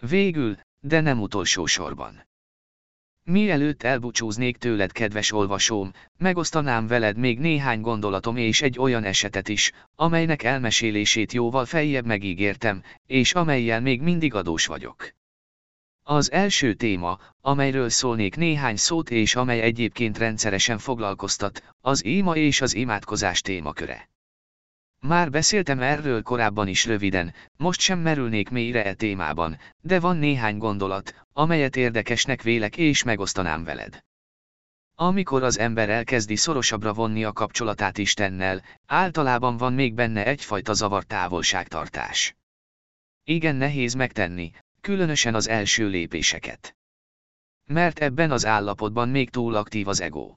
Végül, de nem utolsó sorban. Mielőtt elbúcsúznék tőled, kedves olvasóm, megosztanám veled még néhány gondolatom és egy olyan esetet is, amelynek elmesélését jóval feljebb megígértem, és amelyel még mindig adós vagyok. Az első téma, amelyről szólnék néhány szót és amely egyébként rendszeresen foglalkoztat, az íma és az imádkozás témaköre. Már beszéltem erről korábban is röviden, most sem merülnék mélyre e témában, de van néhány gondolat, amelyet érdekesnek vélek és megosztanám veled. Amikor az ember elkezdi szorosabbra vonni a kapcsolatát Istennel, általában van még benne egyfajta zavart távolságtartás. Igen nehéz megtenni, különösen az első lépéseket. Mert ebben az állapotban még túl aktív az ego.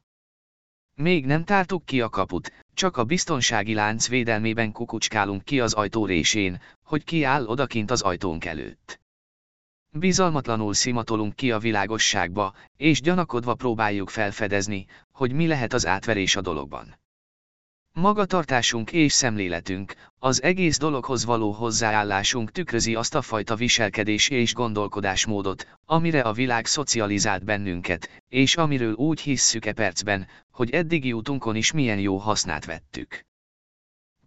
Még nem tártuk ki a kaput, csak a biztonsági lánc védelmében kukucskálunk ki az ajtó résén, hogy ki áll odakint az ajtónk előtt. Bizalmatlanul szimatolunk ki a világosságba, és gyanakodva próbáljuk felfedezni, hogy mi lehet az átverés a dologban. Magatartásunk és szemléletünk, az egész dologhoz való hozzáállásunk tükrözi azt a fajta viselkedés és gondolkodásmódot, amire a világ szocializált bennünket, és amiről úgy hisszük e percben, hogy eddigi útunkon is milyen jó hasznát vettük.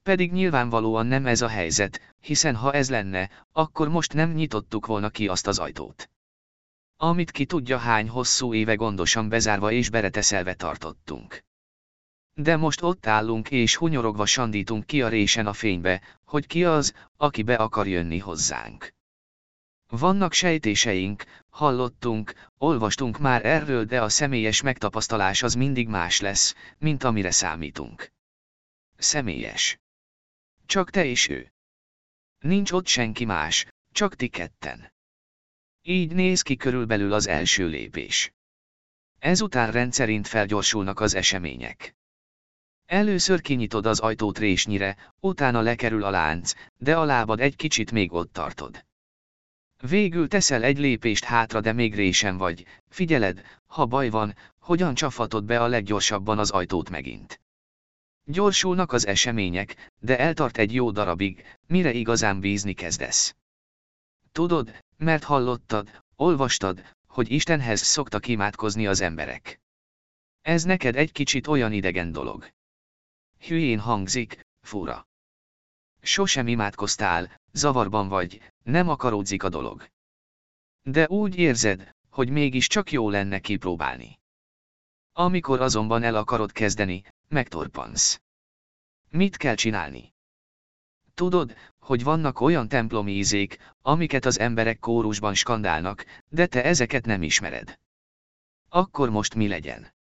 Pedig nyilvánvalóan nem ez a helyzet, hiszen ha ez lenne, akkor most nem nyitottuk volna ki azt az ajtót. Amit ki tudja hány hosszú éve gondosan bezárva és bereteszelve tartottunk. De most ott állunk és hunyorogva sandítunk ki a résen a fénybe, hogy ki az, aki be akar jönni hozzánk. Vannak sejtéseink, hallottunk, olvastunk már erről, de a személyes megtapasztalás az mindig más lesz, mint amire számítunk. Személyes. Csak te és ő. Nincs ott senki más, csak ti ketten. Így néz ki körülbelül az első lépés. Ezután rendszerint felgyorsulnak az események. Először kinyitod az ajtót résnyire, utána lekerül a lánc, de a lábad egy kicsit még ott tartod. Végül teszel egy lépést hátra, de még résen vagy, figyeled, ha baj van, hogyan csafatod be a leggyorsabban az ajtót megint. Gyorsulnak az események, de eltart egy jó darabig, mire igazán bízni kezdesz. Tudod, mert hallottad, olvastad, hogy Istenhez szoktak imádkozni az emberek. Ez neked egy kicsit olyan idegen dolog. Hülyén hangzik, fura. Sosem imádkoztál, zavarban vagy, nem akaródzik a dolog. De úgy érzed, hogy mégiscsak jó lenne kipróbálni. Amikor azonban el akarod kezdeni, megtorpansz. Mit kell csinálni? Tudod, hogy vannak olyan templomi ízék, amiket az emberek kórusban skandálnak, de te ezeket nem ismered. Akkor most mi legyen?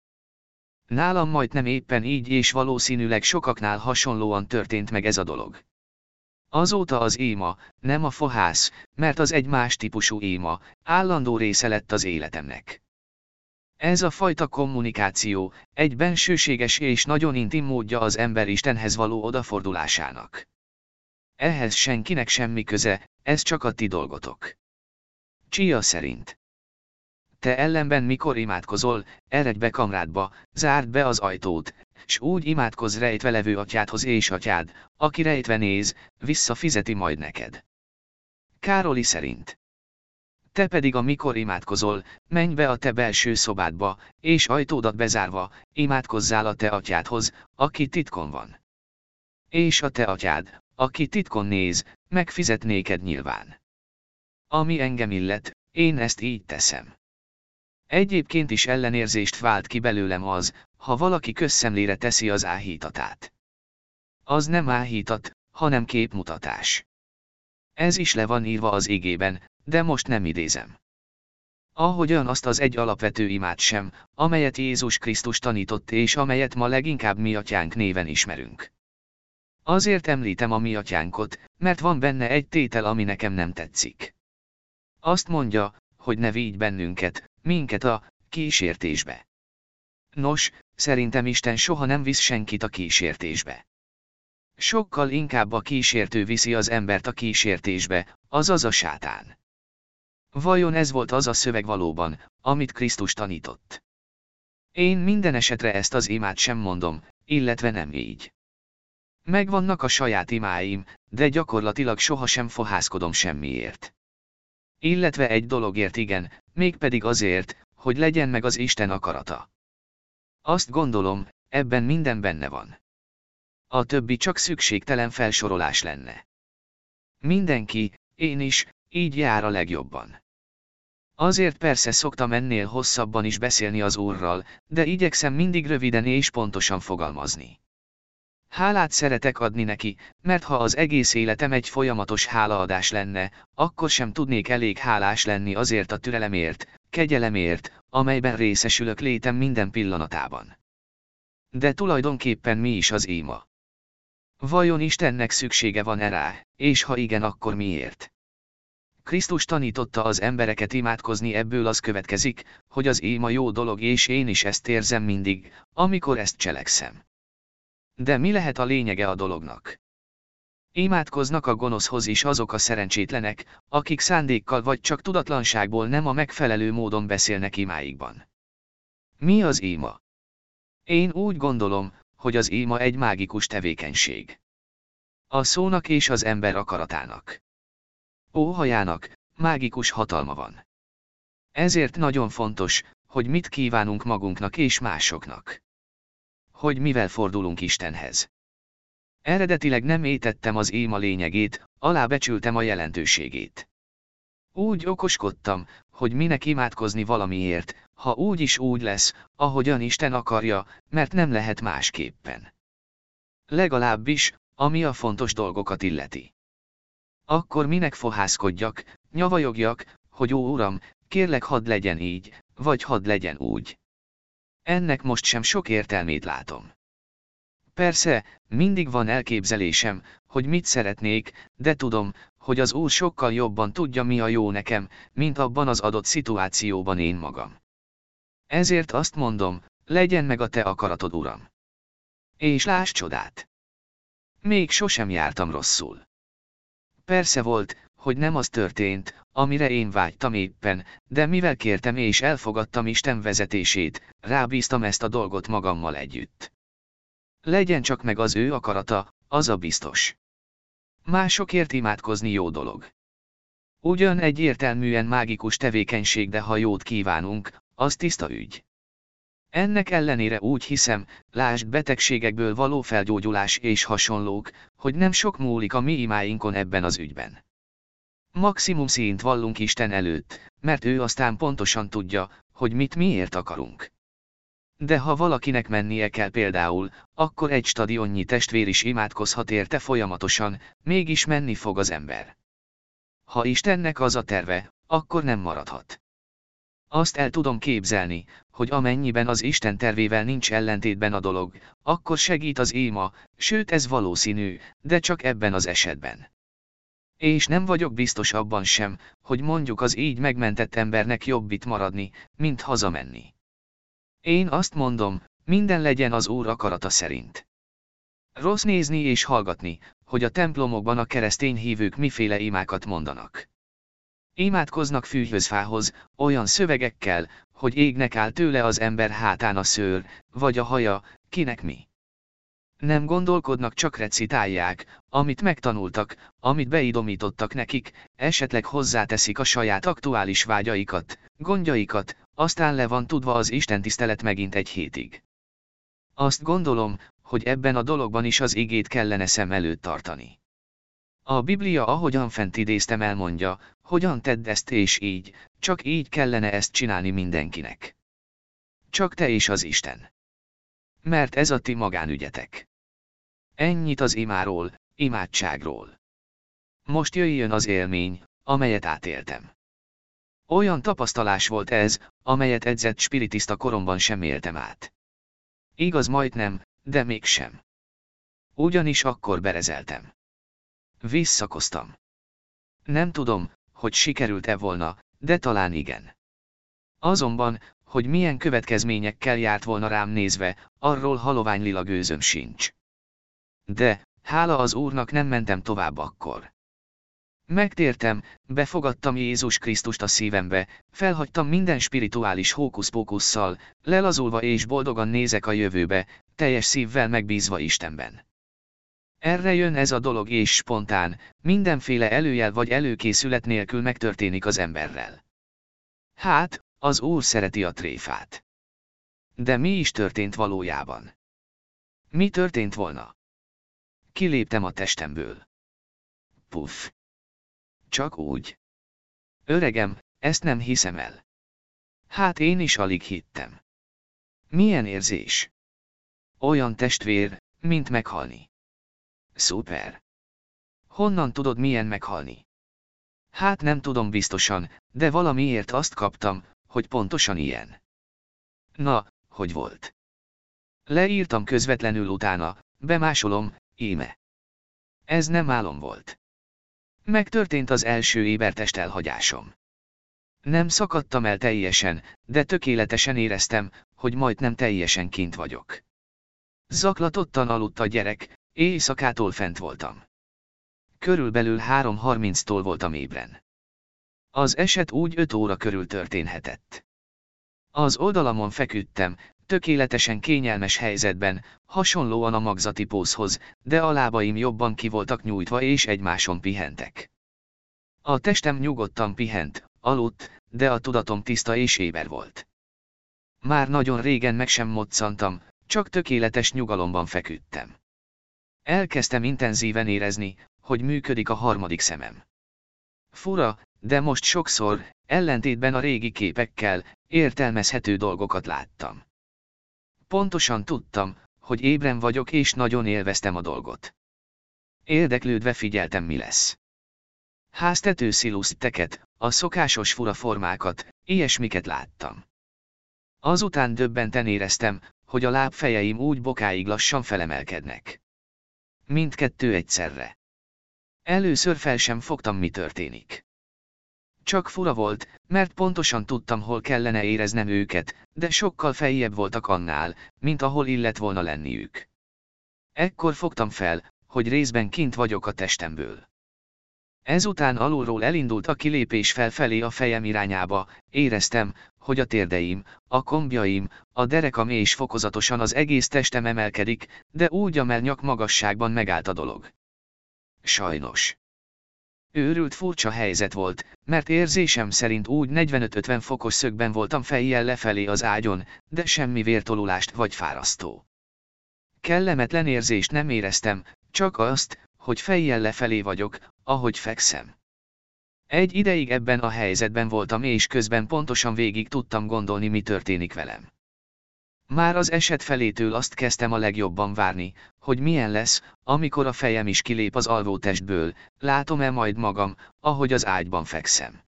Nálam majd nem éppen így és valószínűleg sokaknál hasonlóan történt meg ez a dolog. Azóta az éma, nem a fohász, mert az egy más típusú éma, állandó része lett az életemnek. Ez a fajta kommunikáció, egy bensőséges és nagyon intim módja az ember Istenhez való odafordulásának. Ehhez senkinek semmi köze, ez csak a ti dolgotok. Csia szerint. Te ellenben mikor imádkozol, eredj be kamrádba, zárd be az ajtót, s úgy imádkozz rejtve levő atyádhoz és atyád, aki rejtve néz, visszafizeti majd neked. Károli szerint. Te pedig amikor imádkozol, menj be a te belső szobádba, és ajtódat bezárva, imádkozzál a te atyádhoz, aki titkon van. És a te atyád, aki titkon néz, megfizet néked nyilván. Ami engem illet, én ezt így teszem. Egyébként is ellenérzést vált ki belőlem az, ha valaki közszemlére teszi az áhítatát. Az nem áhítat, hanem képmutatás. Ez is le van írva az igében, de most nem idézem. Ahogyan azt az egy alapvető imád sem, amelyet Jézus Krisztus tanított és amelyet ma leginkább mi atyánk néven ismerünk. Azért említem a mi atyánkot, mert van benne egy tétel, ami nekem nem tetszik. Azt mondja, hogy ne vigy bennünket, minket a kísértésbe. Nos, szerintem Isten soha nem visz senkit a kísértésbe. Sokkal inkább a kísértő viszi az embert a kísértésbe, azaz a sátán. Vajon ez volt az a szöveg valóban, amit Krisztus tanított? Én minden esetre ezt az imát sem mondom, illetve nem így. Megvannak a saját imáim, de gyakorlatilag sohasem fohászkodom semmiért. Illetve egy dologért igen, mégpedig azért, hogy legyen meg az Isten akarata. Azt gondolom, ebben minden benne van. A többi csak szükségtelen felsorolás lenne. Mindenki, én is, így jár a legjobban. Azért persze szoktam ennél hosszabban is beszélni az Úrral, de igyekszem mindig röviden és pontosan fogalmazni. Hálát szeretek adni neki, mert ha az egész életem egy folyamatos hálaadás lenne, akkor sem tudnék elég hálás lenni azért a türelemért, kegyelemért, amelyben részesülök létem minden pillanatában. De tulajdonképpen mi is az éma? Vajon Istennek szüksége van-e rá, és ha igen, akkor miért? Krisztus tanította az embereket imádkozni ebből az következik, hogy az éma jó dolog és én is ezt érzem mindig, amikor ezt cselekszem. De mi lehet a lényege a dolognak? Imádkoznak a gonoszhoz is azok a szerencsétlenek, akik szándékkal vagy csak tudatlanságból nem a megfelelő módon beszélnek imáikban. Mi az éma? Én úgy gondolom, hogy az éma egy mágikus tevékenység. A szónak és az ember akaratának. Óhajának, mágikus hatalma van. Ezért nagyon fontos, hogy mit kívánunk magunknak és másoknak. Hogy mivel fordulunk Istenhez. Eredetileg nem étettem az éma lényegét, alábecsültem a jelentőségét. Úgy okoskodtam, hogy minek imádkozni valamiért, ha úgy is úgy lesz, ahogyan Isten akarja, mert nem lehet másképpen. Legalábbis, ami a fontos dolgokat illeti. Akkor minek fohászkodjak, nyavajogjak, hogy ó uram, kérlek hadd legyen így, vagy hadd legyen úgy. Ennek most sem sok értelmét látom. Persze, mindig van elképzelésem, hogy mit szeretnék, de tudom, hogy az Úr sokkal jobban tudja mi a jó nekem, mint abban az adott szituációban én magam. Ezért azt mondom, legyen meg a te akaratod, Uram. És láss csodát! Még sosem jártam rosszul. Persze volt, hogy nem az történt, amire én vágytam éppen, de mivel kértem és elfogadtam Isten vezetését, rábíztam ezt a dolgot magammal együtt. Legyen csak meg az ő akarata, az a biztos. Másokért imádkozni jó dolog. Ugyan egy értelműen mágikus tevékenység, de ha jót kívánunk, az tiszta ügy. Ennek ellenére úgy hiszem, lásd betegségekből való felgyógyulás és hasonlók, hogy nem sok múlik a mi imáinkon ebben az ügyben. Maximum szint vallunk Isten előtt, mert ő aztán pontosan tudja, hogy mit miért akarunk. De ha valakinek mennie kell például, akkor egy stadionnyi testvér is imádkozhat érte folyamatosan, mégis menni fog az ember. Ha Istennek az a terve, akkor nem maradhat. Azt el tudom képzelni, hogy amennyiben az Isten tervével nincs ellentétben a dolog, akkor segít az éma, sőt ez valószínű, de csak ebben az esetben. És nem vagyok biztos abban sem, hogy mondjuk az így megmentett embernek jobb itt maradni, mint hazamenni. Én azt mondom, minden legyen az Úr akarata szerint. Rossz nézni és hallgatni, hogy a templomokban a keresztény hívők miféle imákat mondanak. Imádkoznak fűhözfához, olyan szövegekkel, hogy égnek áll tőle az ember hátán a szőr, vagy a haja, kinek mi. Nem gondolkodnak, csak recitálják, amit megtanultak, amit beidomítottak nekik, esetleg hozzáteszik a saját aktuális vágyaikat, gondjaikat, aztán le van tudva az Isten tisztelet megint egy hétig. Azt gondolom, hogy ebben a dologban is az igét kellene szem előtt tartani. A Biblia ahogyan fent idéztem elmondja, hogyan tedd ezt és így, csak így kellene ezt csinálni mindenkinek. Csak te és az Isten. Mert ez a ti magánügyetek. Ennyit az imáról, imádságról. Most jöjjön az élmény, amelyet átéltem. Olyan tapasztalás volt ez, amelyet edzett spiritista koromban sem éltem át. Igaz majdnem, de mégsem. Ugyanis akkor berezeltem. Visszakoztam. Nem tudom, hogy sikerült-e volna, de talán igen. Azonban, hogy milyen következményekkel járt volna rám nézve, arról halovány lila gőzöm sincs. De, hála az Úrnak nem mentem tovább akkor. Megtértem, befogadtam Jézus Krisztust a szívembe, felhagytam minden spirituális hókuszpókusszal, lelazulva és boldogan nézek a jövőbe, teljes szívvel megbízva Istenben. Erre jön ez a dolog és spontán, mindenféle előjel vagy előkészület nélkül megtörténik az emberrel. Hát, az Úr szereti a tréfát. De mi is történt valójában? Mi történt volna? Kiléptem a testemből. Puff. Csak úgy. Öregem, ezt nem hiszem el. Hát én is alig hittem. Milyen érzés? Olyan testvér, mint meghalni. Szuper. Honnan tudod milyen meghalni? Hát nem tudom biztosan, de valamiért azt kaptam, hogy pontosan ilyen. Na, hogy volt? Leírtam közvetlenül utána, bemásolom, íme. Ez nem álom volt. Megtörtént az első ébertest elhagyásom. Nem szakadtam el teljesen, de tökéletesen éreztem, hogy majd nem teljesen kint vagyok. Zaklatottan aludt a gyerek, éjszakától fent voltam. Körülbelül 3.30-tól voltam ébren. Az eset úgy 5 óra körül történhetett. Az oldalamon feküdtem, tökéletesen kényelmes helyzetben, hasonlóan a magzati pózhoz, de a lábaim jobban ki voltak nyújtva és egymáson pihentek. A testem nyugodtan pihent, aludt, de a tudatom tiszta és éber volt. Már nagyon régen meg sem moccantam, csak tökéletes nyugalomban feküdtem. Elkezdtem intenzíven érezni, hogy működik a harmadik szemem. Fura, de most sokszor, ellentétben a régi képekkel, értelmezhető dolgokat láttam. Pontosan tudtam, hogy ébren vagyok és nagyon élveztem a dolgot. Érdeklődve figyeltem mi lesz. Háztető teket, a szokásos fura formákat, ilyesmiket láttam. Azután döbbenten éreztem, hogy a lábfejeim úgy bokáig lassan felemelkednek. Mindkettő egyszerre. Először fel sem fogtam mi történik. Csak fura volt, mert pontosan tudtam hol kellene éreznem őket, de sokkal feljebb voltak annál, mint ahol illet volna lenniük. Ekkor fogtam fel, hogy részben kint vagyok a testemből. Ezután alulról elindult a kilépés felfelé a fejem irányába, éreztem, hogy a térdeim, a kombjaim, a derekam és fokozatosan az egész testem emelkedik, de úgy a nyak magasságban megállt a dolog. Sajnos. Őrült furcsa helyzet volt, mert érzésem szerint úgy 45-50 fokos szögben voltam fejjel lefelé az ágyon, de semmi vértolulást vagy fárasztó. Kellemetlen érzést nem éreztem, csak azt, hogy fejjel lefelé vagyok, ahogy fekszem. Egy ideig ebben a helyzetben voltam és közben pontosan végig tudtam gondolni mi történik velem. Már az eset felétől azt kezdtem a legjobban várni, hogy milyen lesz, amikor a fejem is kilép az alvótestből, látom-e majd magam, ahogy az ágyban fekszem.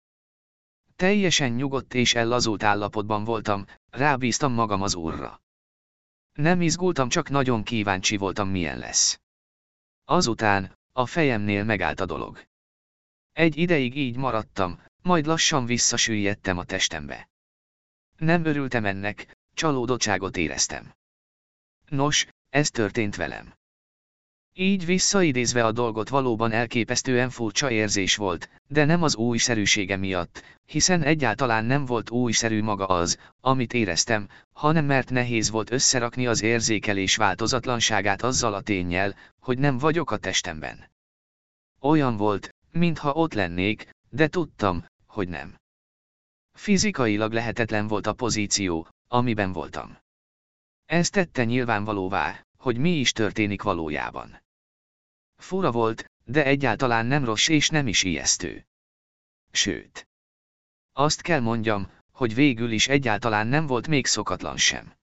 Teljesen nyugodt és ellazult állapotban voltam, rábíztam magam az úrra. Nem izgultam, csak nagyon kíváncsi voltam milyen lesz. Azután, a fejemnél megállt a dolog. Egy ideig így maradtam, majd lassan visszasüllyedtem a testembe. Nem örültem ennek, csalódottságot éreztem. Nos, ez történt velem. Így visszaidézve a dolgot valóban elképesztően furcsa érzés volt, de nem az újszerűsége miatt, hiszen egyáltalán nem volt újszerű maga az, amit éreztem, hanem mert nehéz volt összerakni az érzékelés változatlanságát azzal a tényel, hogy nem vagyok a testemben. Olyan volt, mintha ott lennék, de tudtam, hogy nem. Fizikailag lehetetlen volt a pozíció, amiben voltam. Ez tette nyilvánvalóvá, hogy mi is történik valójában. Fura volt, de egyáltalán nem rossz és nem is ijesztő. Sőt. Azt kell mondjam, hogy végül is egyáltalán nem volt még szokatlan sem.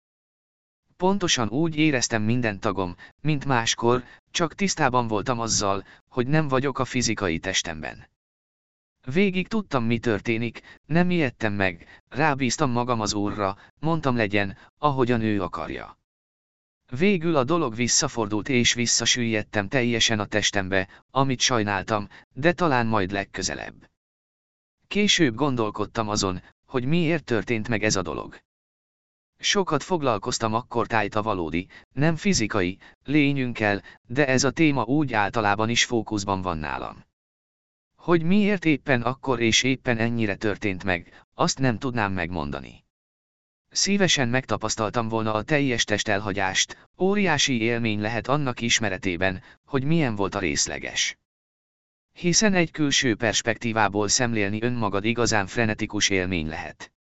Pontosan úgy éreztem minden tagom, mint máskor, csak tisztában voltam azzal, hogy nem vagyok a fizikai testemben. Végig tudtam mi történik, nem ijedtem meg, rábíztam magam az úrra, mondtam legyen, ahogyan ő akarja. Végül a dolog visszafordult és visszasüllyedtem teljesen a testembe, amit sajnáltam, de talán majd legközelebb. Később gondolkodtam azon, hogy miért történt meg ez a dolog. Sokat foglalkoztam akkor tájt a valódi, nem fizikai, lényünkkel, de ez a téma úgy általában is fókuszban van nálam. Hogy miért éppen akkor és éppen ennyire történt meg, azt nem tudnám megmondani. Szívesen megtapasztaltam volna a teljes testelhagyást, óriási élmény lehet annak ismeretében, hogy milyen volt a részleges. Hiszen egy külső perspektívából szemlélni önmagad igazán frenetikus élmény lehet.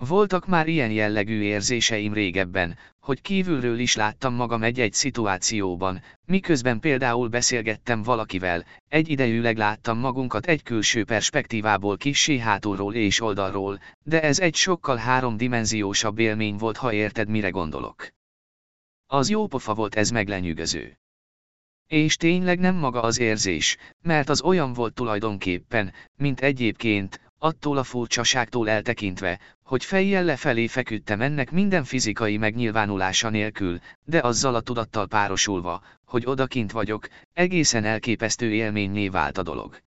Voltak már ilyen jellegű érzéseim régebben, hogy kívülről is láttam magam egy-egy szituációban, miközben például beszélgettem valakivel, egy idejűleg láttam magunkat egy külső perspektívából kissé hátulról és oldalról, de ez egy sokkal háromdimenziósabb élmény volt, ha érted mire gondolok. Az jó pofa volt ez meglenyűgöző. És tényleg nem maga az érzés, mert az olyan volt tulajdonképpen, mint egyébként, attól a furcsaságtól eltekintve, hogy fejjel lefelé feküdtem ennek minden fizikai megnyilvánulása nélkül, de azzal a tudattal párosulva, hogy odakint vagyok, egészen elképesztő élményné vált a dolog.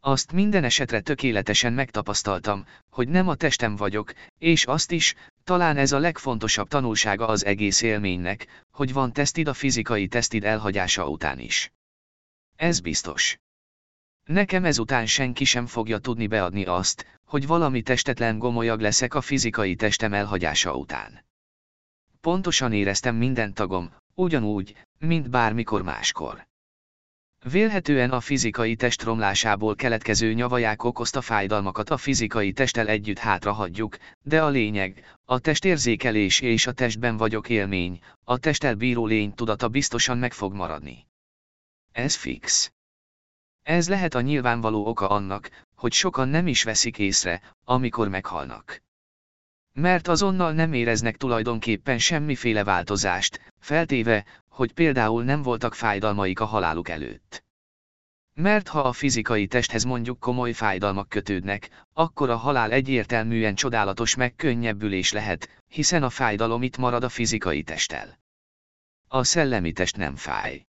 Azt minden esetre tökéletesen megtapasztaltam, hogy nem a testem vagyok, és azt is, talán ez a legfontosabb tanulsága az egész élménynek, hogy van tesztid a fizikai tesztid elhagyása után is. Ez biztos. Nekem ezután senki sem fogja tudni beadni azt, hogy valami testetlen gomolyag leszek a fizikai testem elhagyása után. Pontosan éreztem minden tagom, ugyanúgy, mint bármikor máskor. Vélhetően a fizikai test romlásából keletkező nyavaják okozta fájdalmakat a fizikai testtel együtt hátrahagyjuk, de a lényeg, a testérzékelés és a testben vagyok élmény, a testtel bíró lény tudata biztosan meg fog maradni. Ez fix. Ez lehet a nyilvánvaló oka annak, hogy sokan nem is veszik észre, amikor meghalnak. Mert azonnal nem éreznek tulajdonképpen semmiféle változást, feltéve, hogy például nem voltak fájdalmaik a haláluk előtt. Mert ha a fizikai testhez mondjuk komoly fájdalmak kötődnek, akkor a halál egyértelműen csodálatos megkönnyebbülés lehet, hiszen a fájdalom itt marad a fizikai testtel. A szellemi test nem fáj.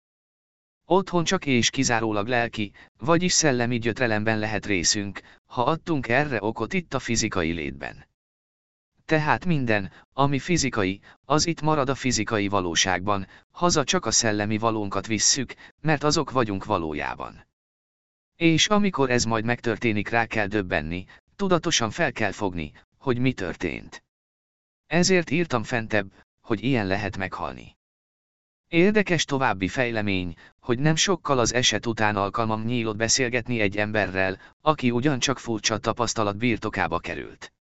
Otthon csak és kizárólag lelki, vagyis szellemi gyötrelemben lehet részünk, ha adtunk erre okot itt a fizikai létben. Tehát minden, ami fizikai, az itt marad a fizikai valóságban, haza csak a szellemi valónkat visszük, mert azok vagyunk valójában. És amikor ez majd megtörténik rá kell döbbenni, tudatosan fel kell fogni, hogy mi történt. Ezért írtam fentebb, hogy ilyen lehet meghalni. Érdekes további fejlemény, hogy nem sokkal az eset után alkalmam nyílott beszélgetni egy emberrel, aki ugyancsak furcsa tapasztalat birtokába került.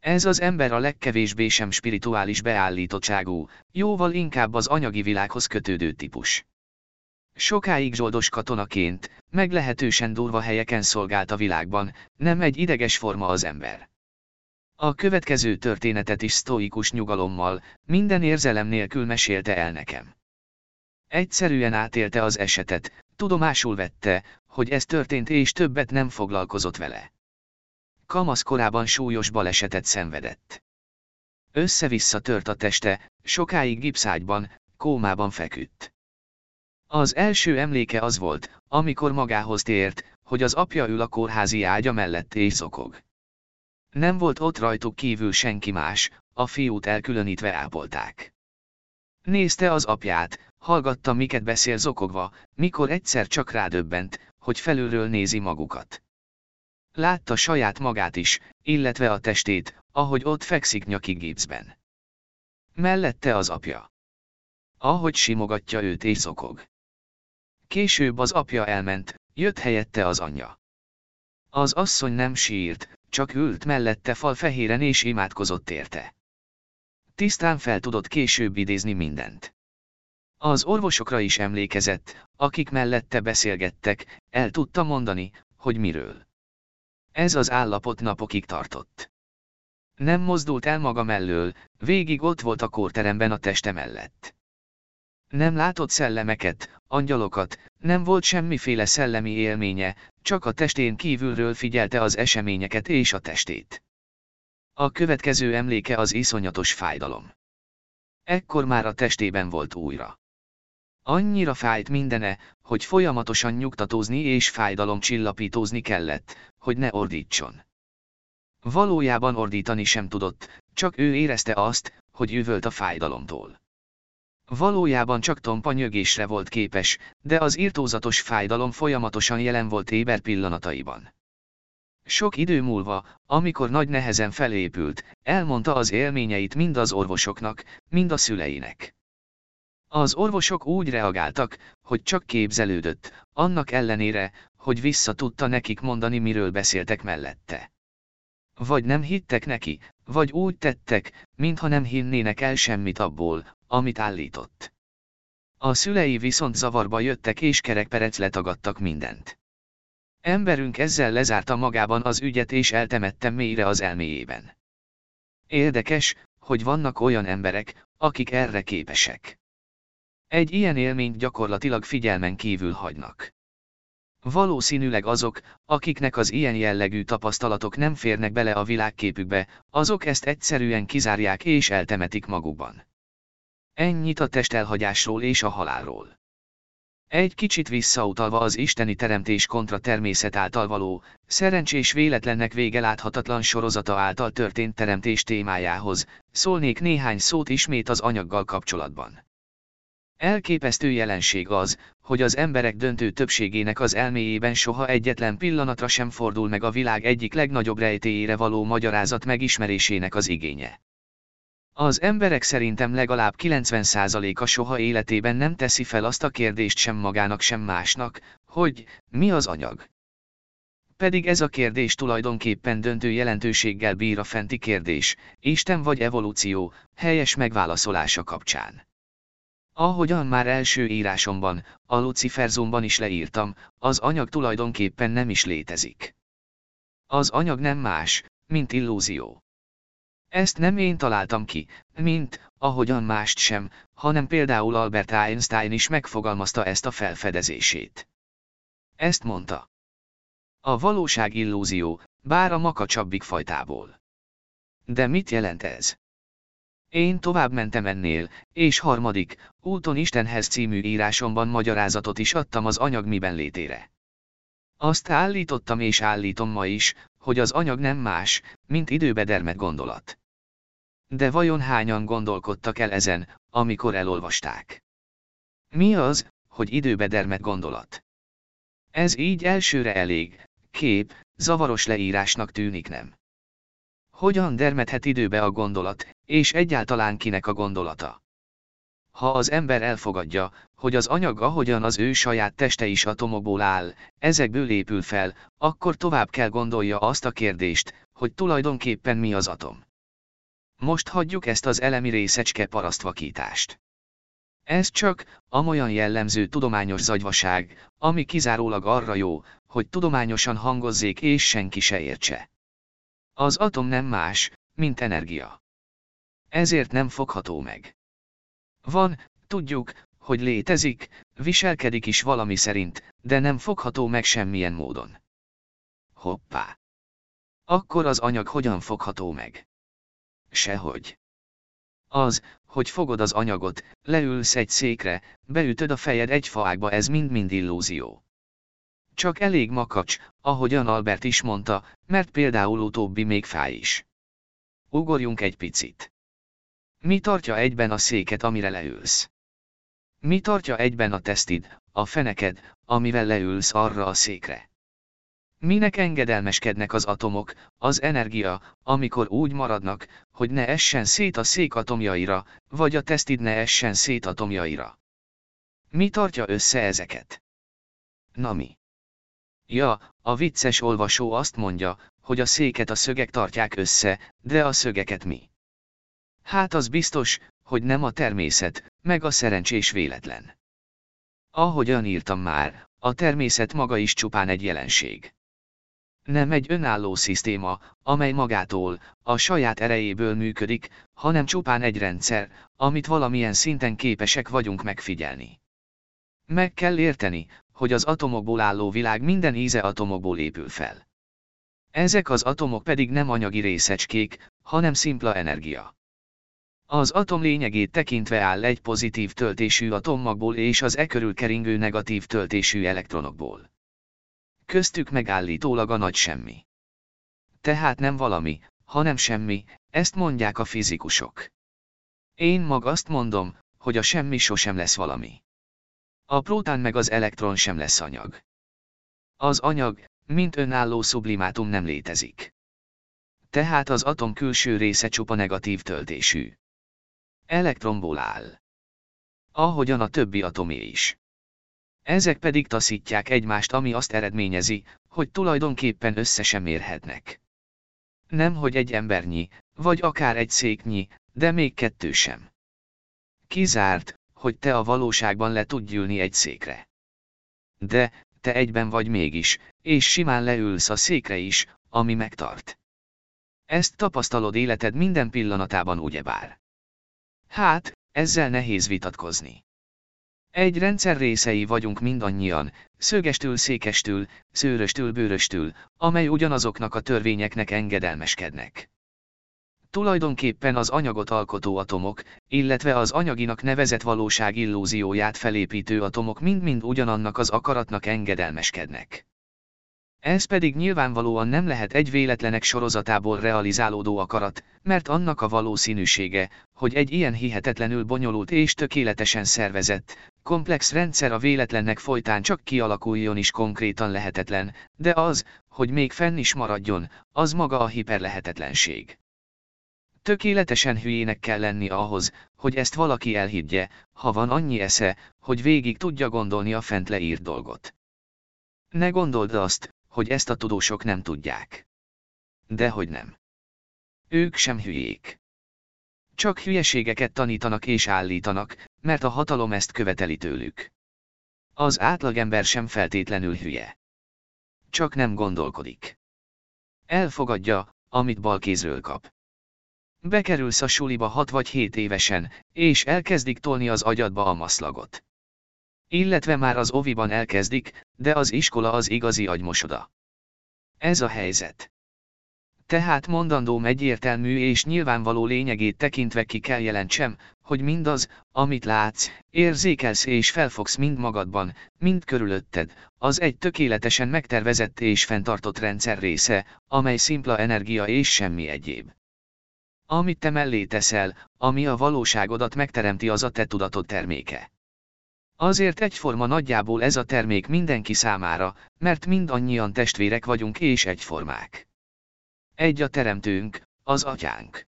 Ez az ember a legkevésbé sem spirituális beállítottságú, jóval inkább az anyagi világhoz kötődő típus. Sokáig zsoldos katonaként, meglehetősen durva helyeken szolgált a világban, nem egy ideges forma az ember. A következő történetet is sztoikus nyugalommal, minden érzelem nélkül mesélte el nekem. Egyszerűen átélte az esetet, tudomásul vette, hogy ez történt és többet nem foglalkozott vele. Kamasz korában súlyos balesetet szenvedett. Össze-vissza tört a teste, sokáig gipszágyban, kómában feküdt. Az első emléke az volt, amikor magához tért, hogy az apja ül a kórházi ágya mellett és szokog. Nem volt ott rajtuk kívül senki más, a fiút elkülönítve ápolták. Nézte az apját, hallgatta miket beszél zokogva, mikor egyszer csak rádöbbent, hogy felülről nézi magukat. Látta saját magát is, illetve a testét, ahogy ott fekszik nyakig gipszben. Mellette az apja. Ahogy simogatja őt és zokog. Később az apja elment, jött helyette az anyja. Az asszony nem sírt, csak ült mellette fal fehéren és imádkozott érte. Tisztán fel tudott később idézni mindent. Az orvosokra is emlékezett, akik mellette beszélgettek, el tudta mondani, hogy miről. Ez az állapot napokig tartott. Nem mozdult el maga mellől, végig ott volt a kórteremben a teste mellett. Nem látott szellemeket, angyalokat, nem volt semmiféle szellemi élménye, csak a testén kívülről figyelte az eseményeket és a testét. A következő emléke az iszonyatos fájdalom. Ekkor már a testében volt újra. Annyira fájt mindene, hogy folyamatosan nyugtatózni és fájdalom csillapítózni kellett, hogy ne ordítson. Valójában ordítani sem tudott, csak ő érezte azt, hogy üvölt a fájdalomtól. Valójában csak tompa nyögésre volt képes, de az írtózatos fájdalom folyamatosan jelen volt éber pillanataiban. Sok idő múlva, amikor nagy nehezen felépült, elmondta az élményeit mind az orvosoknak, mind a szüleinek. Az orvosok úgy reagáltak, hogy csak képzelődött, annak ellenére, hogy vissza tudta nekik mondani, miről beszéltek mellette. Vagy nem hittek neki, vagy úgy tettek, mintha nem hinnének el semmit abból, amit állított. A szülei viszont zavarba jöttek és kerekperec letagadtak mindent. Emberünk ezzel lezárta magában az ügyet és eltemette mélyre az elméjében. Érdekes, hogy vannak olyan emberek, akik erre képesek. Egy ilyen élményt gyakorlatilag figyelmen kívül hagynak. Valószínűleg azok, akiknek az ilyen jellegű tapasztalatok nem férnek bele a világképükbe, azok ezt egyszerűen kizárják és eltemetik magukban. Ennyit a testelhagyásról és a halálról. Egy kicsit visszautalva az isteni teremtés kontra természet által való, szerencsés véletlennek vége láthatatlan sorozata által történt teremtés témájához, szólnék néhány szót ismét az anyaggal kapcsolatban. Elképesztő jelenség az, hogy az emberek döntő többségének az elméjében soha egyetlen pillanatra sem fordul meg a világ egyik legnagyobb rejtéjére való magyarázat megismerésének az igénye. Az emberek szerintem legalább 90%-a soha életében nem teszi fel azt a kérdést sem magának sem másnak, hogy mi az anyag. Pedig ez a kérdés tulajdonképpen döntő jelentőséggel bír a fenti kérdés, Isten vagy evolúció, helyes megválaszolása kapcsán. Ahogyan már első írásomban, a Luciferzumban is leírtam, az anyag tulajdonképpen nem is létezik. Az anyag nem más, mint illúzió. Ezt nem én találtam ki, mint, ahogyan mást sem, hanem például Albert Einstein is megfogalmazta ezt a felfedezését. Ezt mondta. A valóság illúzió, bár a makacsabbik fajtából. De mit jelent ez? Én tovább mentem ennél, és harmadik, Úton Istenhez című írásomban magyarázatot is adtam az anyag miben létére. Azt állítottam és állítom ma is, hogy az anyag nem más, mint időbe dermed gondolat. De vajon hányan gondolkodtak el ezen, amikor elolvasták? Mi az, hogy időbe dermed gondolat? Ez így elsőre elég, kép, zavaros leírásnak tűnik nem. Hogyan dermedhet időbe a gondolat, és egyáltalán kinek a gondolata? Ha az ember elfogadja, hogy az anyag ahogyan az ő saját teste is atomokból áll, ezekből épül fel, akkor tovább kell gondolja azt a kérdést, hogy tulajdonképpen mi az atom. Most hagyjuk ezt az elemi részecske parasztvakítást. Ez csak, amolyan jellemző tudományos zagyvaság, ami kizárólag arra jó, hogy tudományosan hangozzék és senki se értse. Az atom nem más, mint energia. Ezért nem fogható meg. Van, tudjuk, hogy létezik, viselkedik is valami szerint, de nem fogható meg semmilyen módon. Hoppá! Akkor az anyag hogyan fogható meg? Sehogy. Az, hogy fogod az anyagot, leülsz egy székre, beütöd a fejed egy faágba ez mind-mind illúzió. Csak elég makacs, ahogyan Albert is mondta, mert például utóbbi még fáj is. Ugorjunk egy picit. Mi tartja egyben a széket, amire leülsz? Mi tartja egyben a tesztid, a feneked, amivel leülsz arra a székre? Minek engedelmeskednek az atomok, az energia, amikor úgy maradnak, hogy ne essen szét a szék atomjaira, vagy a tesztid ne essen szét atomjaira? Mi tartja össze ezeket? Na mi? Ja, a vicces olvasó azt mondja, hogy a széket a szögek tartják össze, de a szögeket mi? Hát az biztos, hogy nem a természet, meg a szerencsés véletlen. Ahogyan írtam már, a természet maga is csupán egy jelenség. Nem egy önálló szisztéma, amely magától, a saját erejéből működik, hanem csupán egy rendszer, amit valamilyen szinten képesek vagyunk megfigyelni. Meg kell érteni, hogy az atomokból álló világ minden íze atomokból épül fel. Ezek az atomok pedig nem anyagi részecskék, hanem szimpla energia. Az atom lényegét tekintve áll egy pozitív töltésű atommagból és az e körül keringő negatív töltésű elektronokból. Köztük megállítólag a nagy semmi. Tehát nem valami, hanem semmi, ezt mondják a fizikusok. Én mag azt mondom, hogy a semmi sosem lesz valami. A prótán meg az elektron sem lesz anyag. Az anyag, mint önálló sublimátum nem létezik. Tehát az atom külső része csupa negatív töltésű. Elektronból áll. Ahogyan a többi atomé is. Ezek pedig taszítják egymást, ami azt eredményezi, hogy tulajdonképpen össze sem érhetnek. Nem hogy egy embernyi, vagy akár egy széknyi, de még kettő sem. Kizárt, hogy te a valóságban le tud gyűlni egy székre. De, te egyben vagy mégis, és simán leülsz a székre is, ami megtart. Ezt tapasztalod életed minden pillanatában ugyebár. Hát, ezzel nehéz vitatkozni. Egy rendszer részei vagyunk mindannyian, szögestül székestül, szőröstül bőröstül, amely ugyanazoknak a törvényeknek engedelmeskednek. Tulajdonképpen az anyagot alkotó atomok, illetve az anyaginak nevezett valóság illúzióját felépítő atomok mind-mind ugyanannak az akaratnak engedelmeskednek. Ez pedig nyilvánvalóan nem lehet egy véletlenek sorozatából realizálódó akarat, mert annak a valószínűsége, hogy egy ilyen hihetetlenül bonyolult és tökéletesen szervezett, komplex rendszer a véletlennek folytán csak kialakuljon is konkrétan lehetetlen, de az, hogy még fenn is maradjon, az maga a hiperlehetetlenség. Tökéletesen hülyének kell lenni ahhoz, hogy ezt valaki elhiggye, ha van annyi esze, hogy végig tudja gondolni a fent leírt dolgot. Ne gondold azt, hogy ezt a tudósok nem tudják. Dehogy nem. Ők sem hülyék. Csak hülyeségeket tanítanak és állítanak, mert a hatalom ezt követeli tőlük. Az átlagember sem feltétlenül hülye. Csak nem gondolkodik. Elfogadja, amit balkézről kap. Bekerülsz a suliba 6 vagy 7 évesen, és elkezdik tolni az agyadba a maszlagot. Illetve már az oviban elkezdik, de az iskola az igazi agymosoda. Ez a helyzet. Tehát mondandóm egyértelmű és nyilvánvaló lényegét tekintve ki kell jelentsem, hogy mindaz, amit látsz, érzékelsz és felfogsz mind magadban, mind körülötted, az egy tökéletesen megtervezett és fenntartott rendszer része, amely szimpla energia és semmi egyéb. Amit te mellé teszel, ami a valóságodat megteremti az a te tudatod terméke. Azért egyforma nagyjából ez a termék mindenki számára, mert mindannyian testvérek vagyunk és egyformák. Egy a teremtőnk, az atyánk.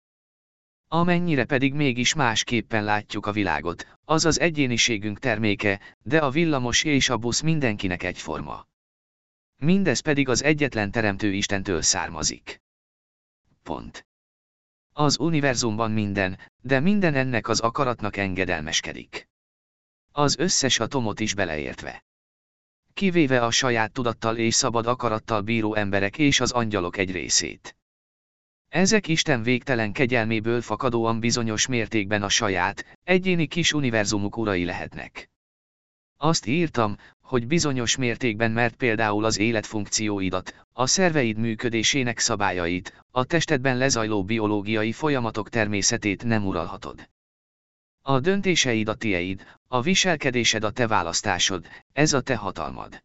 Amennyire pedig mégis másképpen látjuk a világot, az az egyéniségünk terméke, de a villamos és a busz mindenkinek egyforma. Mindez pedig az egyetlen teremtő Istentől származik. Pont. Az univerzumban minden, de minden ennek az akaratnak engedelmeskedik. Az összes atomot is beleértve. Kivéve a saját tudattal és szabad akarattal bíró emberek és az angyalok egy részét. Ezek Isten végtelen kegyelméből fakadóan bizonyos mértékben a saját, egyéni kis univerzumuk urai lehetnek. Azt írtam, hogy bizonyos mértékben mert például az életfunkcióidat, a szerveid működésének szabályait, a testedben lezajló biológiai folyamatok természetét nem uralhatod. A döntéseid a tieid, a viselkedésed a te választásod, ez a te hatalmad.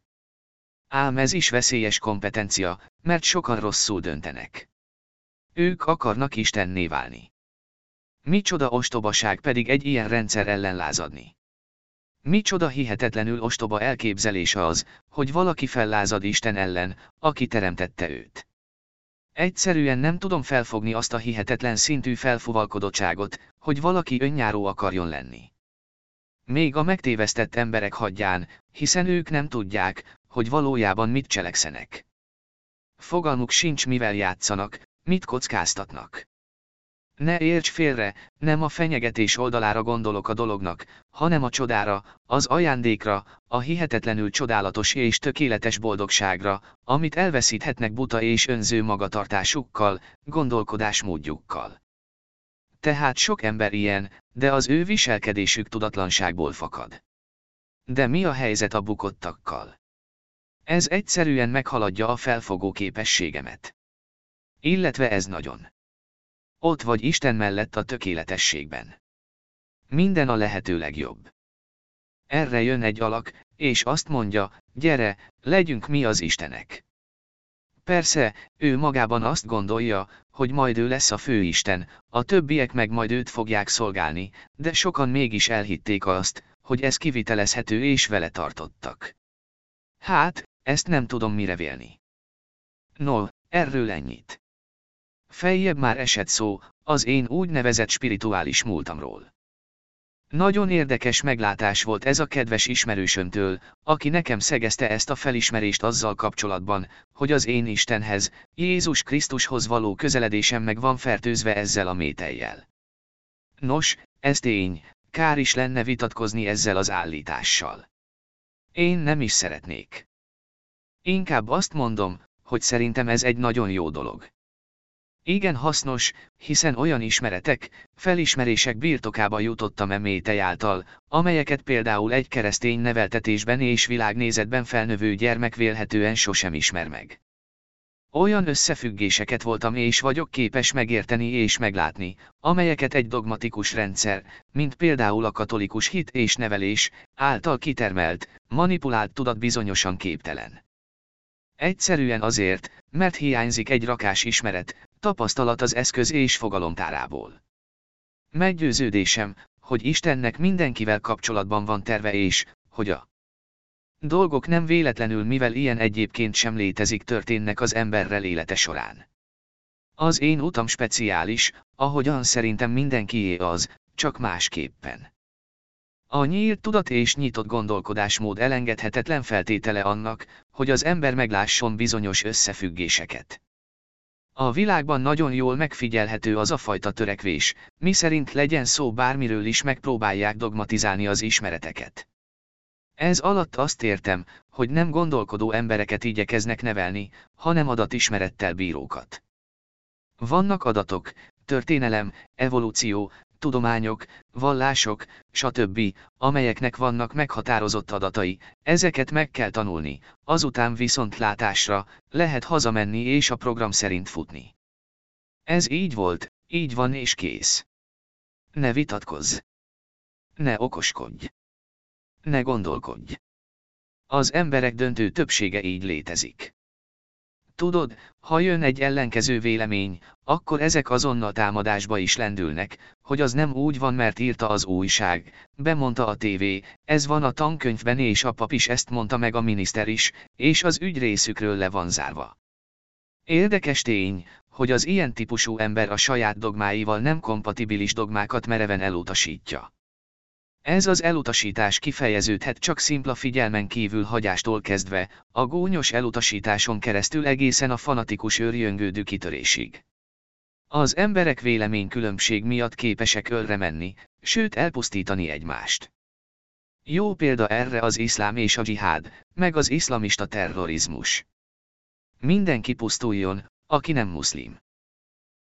Ám ez is veszélyes kompetencia, mert sokan rosszul döntenek. Ők akarnak Istenné válni. Micsoda ostobaság pedig egy ilyen rendszer ellen lázadni. Micsoda hihetetlenül ostoba elképzelése az, hogy valaki fellázad Isten ellen, aki teremtette őt. Egyszerűen nem tudom felfogni azt a hihetetlen szintű felfuvalkodottságot, hogy valaki önnyáró akarjon lenni. Még a megtévesztett emberek hagyján, hiszen ők nem tudják, hogy valójában mit cselekszenek. Fogalmuk sincs mivel játszanak, mit kockáztatnak. Ne érts félre, nem a fenyegetés oldalára gondolok a dolognak, hanem a csodára, az ajándékra, a hihetetlenül csodálatos és tökéletes boldogságra, amit elveszíthetnek buta és önző magatartásukkal, gondolkodásmódjukkal. Tehát sok ember ilyen, de az ő viselkedésük tudatlanságból fakad. De mi a helyzet a bukottakkal? Ez egyszerűen meghaladja a felfogó képességemet. Illetve ez nagyon. Ott vagy Isten mellett a tökéletességben. Minden a lehető legjobb. Erre jön egy alak, és azt mondja, gyere, legyünk mi az Istenek. Persze, ő magában azt gondolja, hogy majd ő lesz a főisten, a többiek meg majd őt fogják szolgálni, de sokan mégis elhitték azt, hogy ez kivitelezhető és vele tartottak. Hát, ezt nem tudom mire vélni. No, erről ennyit. Feljebb már esett szó, az én úgynevezett spirituális múltamról. Nagyon érdekes meglátás volt ez a kedves ismerősöntől, aki nekem szegezte ezt a felismerést azzal kapcsolatban, hogy az én Istenhez, Jézus Krisztushoz való közeledésem meg van fertőzve ezzel a mételjel. Nos, ez tény, kár is lenne vitatkozni ezzel az állítással. Én nem is szeretnék. Inkább azt mondom, hogy szerintem ez egy nagyon jó dolog. Igen hasznos, hiszen olyan ismeretek, felismerések birtokába jutottam emétej által, amelyeket például egy keresztény neveltetésben és világnézetben felnövő gyermek vélhetően sosem ismer meg. Olyan összefüggéseket voltam és vagyok képes megérteni és meglátni, amelyeket egy dogmatikus rendszer, mint például a katolikus hit és nevelés, által kitermelt, manipulált tudat bizonyosan képtelen. Egyszerűen azért, mert hiányzik egy rakás ismeret, tapasztalat az eszköz és fogalomtárából. Meggyőződésem, hogy Istennek mindenkivel kapcsolatban van terve és, hogy a dolgok nem véletlenül mivel ilyen egyébként sem létezik történnek az emberrel élete során. Az én utam speciális, ahogyan szerintem mindenkié az, csak másképpen. A nyílt tudat és nyitott gondolkodásmód elengedhetetlen feltétele annak, hogy az ember meglásson bizonyos összefüggéseket. A világban nagyon jól megfigyelhető az a fajta törekvés, miszerint legyen szó bármiről is megpróbálják dogmatizálni az ismereteket. Ez alatt azt értem, hogy nem gondolkodó embereket igyekeznek nevelni, hanem adatismerettel bírókat. Vannak adatok, történelem, evolúció, tudományok, vallások, stb., amelyeknek vannak meghatározott adatai, ezeket meg kell tanulni, azután viszont látásra, lehet hazamenni és a program szerint futni. Ez így volt, így van és kész. Ne vitatkozz. Ne okoskodj. Ne gondolkodj. Az emberek döntő többsége így létezik. Tudod, ha jön egy ellenkező vélemény, akkor ezek azonnal támadásba is lendülnek, hogy az nem úgy van, mert írta az újság, bemondta a tévé, ez van a tankönyvben és a pap is ezt mondta meg a miniszter is, és az ügy részükről le van zárva. Érdekes tény, hogy az ilyen típusú ember a saját dogmáival nem kompatibilis dogmákat mereven elutasítja. Ez az elutasítás kifejeződhet csak szimpla figyelmen kívül hagyástól kezdve, a gónyos elutasításon keresztül egészen a fanatikus őrjöngődő kitörésig. Az emberek véleménykülönbség miatt képesek ölre menni, sőt elpusztítani egymást. Jó példa erre az iszlám és a dzsihád, meg az iszlamista terrorizmus. Mindenki pusztuljon, aki nem muszlim.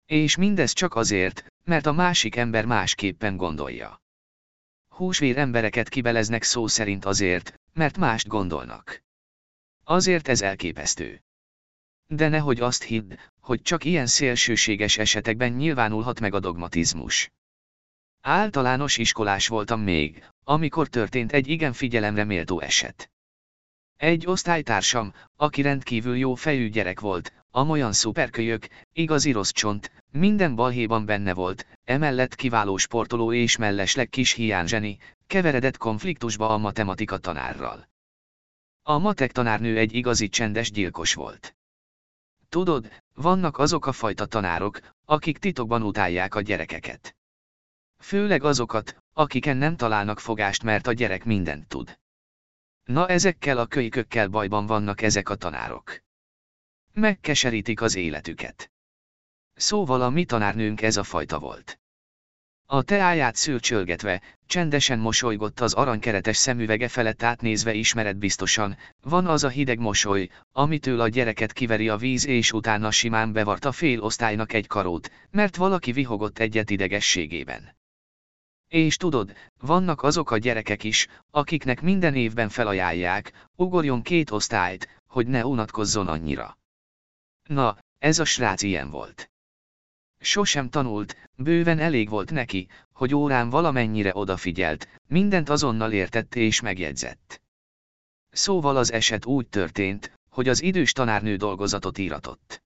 És mindez csak azért, mert a másik ember másképpen gondolja. Húsvér embereket kibeleznek szó szerint azért, mert mást gondolnak. Azért ez elképesztő. De nehogy azt hidd, hogy csak ilyen szélsőséges esetekben nyilvánulhat meg a dogmatizmus. Általános iskolás voltam még, amikor történt egy igen figyelemre méltó eset. Egy osztálytársam, aki rendkívül jó fejű gyerek volt, amolyan szuperkölyök, igazi rossz csont, minden balhéban benne volt, emellett kiváló sportoló és mellesleg kis hiányzseni, keveredett konfliktusba a matematika tanárral. A matek tanárnő egy igazi csendes gyilkos volt. Tudod, vannak azok a fajta tanárok, akik titokban utálják a gyerekeket. Főleg azokat, akiken nem találnak fogást, mert a gyerek mindent tud. Na ezekkel a kölykökkel bajban vannak ezek a tanárok. Megkeserítik az életüket. Szóval a mi tanárnőnk ez a fajta volt. A teáját szülcsölgetve, csendesen mosolygott az aranykeretes szemüvege felett átnézve ismeret biztosan, van az a hideg mosoly, amitől a gyereket kiveri a víz és utána simán bevart a fél osztálynak egy karót, mert valaki vihogott egyet idegességében. És tudod, vannak azok a gyerekek is, akiknek minden évben felajánlják, ugorjon két osztályt, hogy ne unatkozzon annyira. Na, ez a srác ilyen volt. Sosem tanult, bőven elég volt neki, hogy órán valamennyire odafigyelt, mindent azonnal értette és megjegyzett. Szóval az eset úgy történt, hogy az idős tanárnő dolgozatot íratott.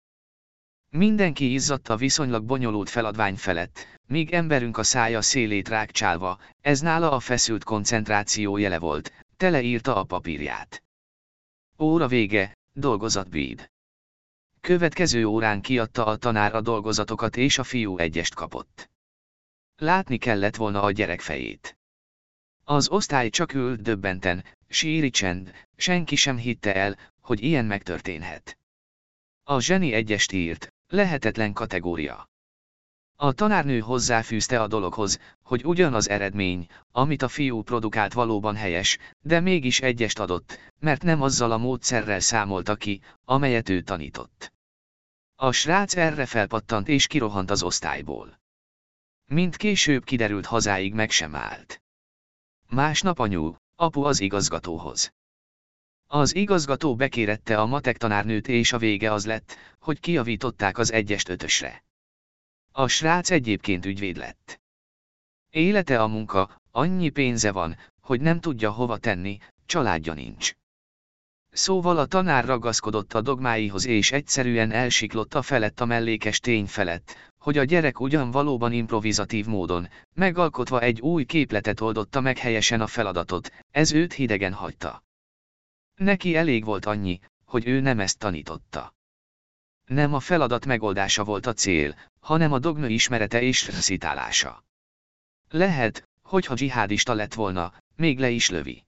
Mindenki izzadt a viszonylag bonyolult feladvány felett, míg emberünk a szája szélét rákcsálva, ez nála a feszült koncentráció jele volt, teleírta a papírját. Óra vége, dolgozat bíd. Következő órán kiadta a tanár a dolgozatokat és a fiú egyest kapott. Látni kellett volna a gyerek fejét. Az osztály csak ült döbbenten, síri csend, senki sem hitte el, hogy ilyen megtörténhet. A zseni egyest írt, lehetetlen kategória. A tanárnő hozzáfűzte a dologhoz, hogy ugyanaz eredmény, amit a fiú produkált valóban helyes, de mégis egyest adott, mert nem azzal a módszerrel számolta ki, amelyet ő tanított. A srác erre felpattant és kirohant az osztályból. Mint később kiderült hazáig meg sem állt. Másnap anyu, apu az igazgatóhoz. Az igazgató bekérette a matek tanárnőt és a vége az lett, hogy kiavították az egyest ötösre. A srác egyébként ügyvéd lett. Élete a munka, annyi pénze van, hogy nem tudja hova tenni, családja nincs. Szóval a tanár ragaszkodott a dogmáihoz és egyszerűen elsiklott a felett a mellékes tény felett, hogy a gyerek ugyan valóban improvizatív módon, megalkotva egy új képletet oldotta meg helyesen a feladatot, ez őt hidegen hagyta. Neki elég volt annyi, hogy ő nem ezt tanította. Nem a feladat megoldása volt a cél, hanem a dogma ismerete és recitálása. Lehet, hogyha dzsihádista lett volna, még le is lövi.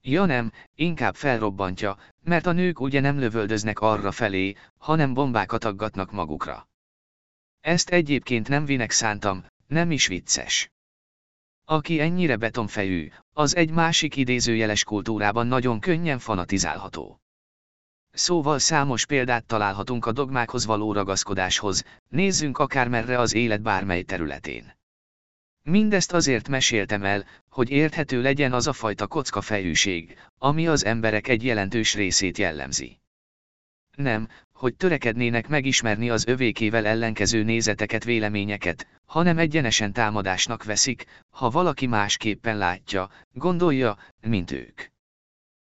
Ja nem, inkább felrobbantja, mert a nők ugye nem lövöldöznek arra felé, hanem bombákat aggatnak magukra. Ezt egyébként nem vinek szántam, nem is vicces. Aki ennyire betonfejű, az egy másik idézőjeles kultúrában nagyon könnyen fanatizálható. Szóval számos példát találhatunk a dogmákhoz való ragaszkodáshoz, nézzünk akármerre az élet bármely területén. Mindezt azért meséltem el, hogy érthető legyen az a fajta kockafejűség, ami az emberek egy jelentős részét jellemzi. Nem, hogy törekednének megismerni az övékével ellenkező nézeteket véleményeket, hanem egyenesen támadásnak veszik, ha valaki másképpen látja, gondolja, mint ők.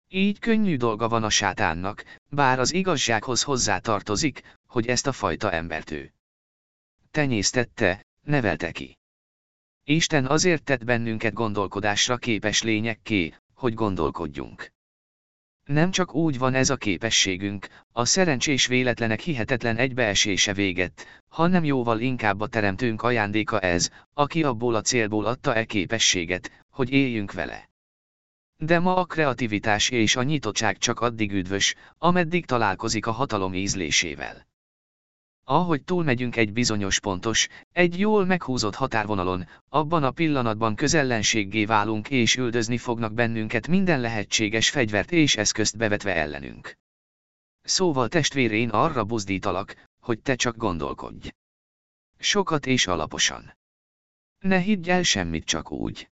Így könnyű dolga van a sátánnak, bár az igazsághoz hozzá tartozik, hogy ezt a fajta embert ő tenyésztette, nevelte ki. Isten azért tett bennünket gondolkodásra képes lényekké, hogy gondolkodjunk. Nem csak úgy van ez a képességünk, a szerencsés véletlenek hihetetlen egybeesése véget, hanem jóval inkább a teremtőnk ajándéka ez, aki abból a célból adta e képességet, hogy éljünk vele. De ma a kreativitás és a nyitottság csak addig üdvös, ameddig találkozik a hatalom ízlésével. Ahogy túlmegyünk egy bizonyos pontos, egy jól meghúzott határvonalon, abban a pillanatban közellenséggé válunk és üldözni fognak bennünket minden lehetséges fegyvert és eszközt bevetve ellenünk. Szóval testvérén arra buzdítalak, hogy te csak gondolkodj. Sokat és alaposan. Ne higgy el semmit csak úgy.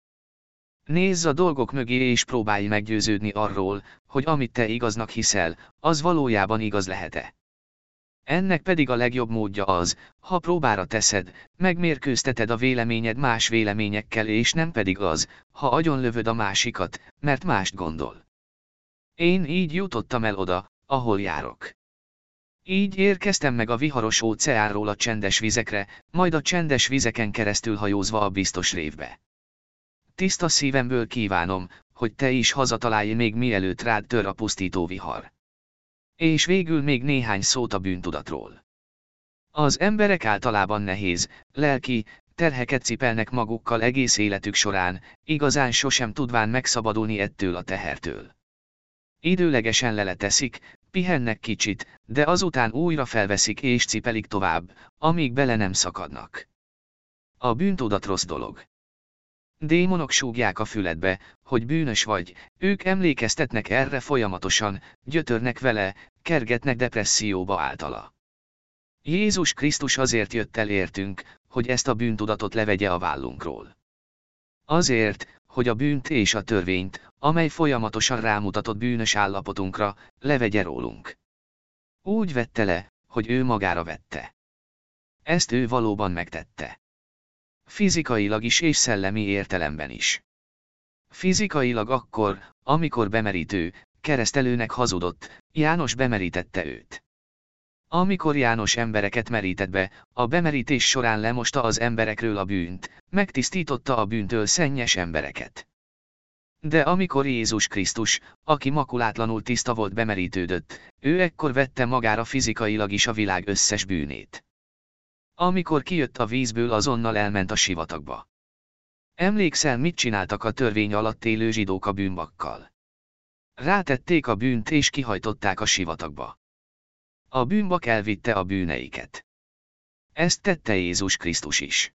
Nézz a dolgok mögé és próbálj meggyőződni arról, hogy amit te igaznak hiszel, az valójában igaz lehet-e. Ennek pedig a legjobb módja az, ha próbára teszed, megmérkőzteted a véleményed más véleményekkel és nem pedig az, ha agyonlövöd a másikat, mert mást gondol. Én így jutottam el oda, ahol járok. Így érkeztem meg a viharos óceánról a csendes vizekre, majd a csendes vizeken keresztül hajózva a biztos révbe. Tiszta szívemből kívánom, hogy te is hazatalálj még mielőtt rád tör a pusztító vihar. És végül még néhány szót a bűntudatról. Az emberek általában nehéz, lelki, terheket cipelnek magukkal egész életük során, igazán sosem tudván megszabadulni ettől a tehertől. Időlegesen leleteszik, pihennek kicsit, de azután újra felveszik és cipelik tovább, amíg bele nem szakadnak. A bűntudat rossz dolog. Démonok súgják a füledbe, hogy bűnös vagy, ők emlékeztetnek erre folyamatosan, gyötörnek vele, kergetnek depresszióba általa. Jézus Krisztus azért jött el értünk, hogy ezt a bűntudatot levegye a vállunkról. Azért, hogy a bűnt és a törvényt, amely folyamatosan rámutatott bűnös állapotunkra, levegye rólunk. Úgy vette le, hogy ő magára vette. Ezt ő valóban megtette. Fizikailag is és szellemi értelemben is. Fizikailag akkor, amikor bemerítő, keresztelőnek hazudott, János bemerítette őt. Amikor János embereket merített be, a bemerítés során lemosta az emberekről a bűnt, megtisztította a bűntől szennyes embereket. De amikor Jézus Krisztus, aki makulátlanul tiszta volt bemerítődött, ő ekkor vette magára fizikailag is a világ összes bűnét. Amikor kijött a vízből azonnal elment a sivatagba. Emlékszel mit csináltak a törvény alatt élő zsidók a bűnbakkal? Rátették a bűnt és kihajtották a sivatagba. A bűnbak elvitte a bűneiket. Ezt tette Jézus Krisztus is.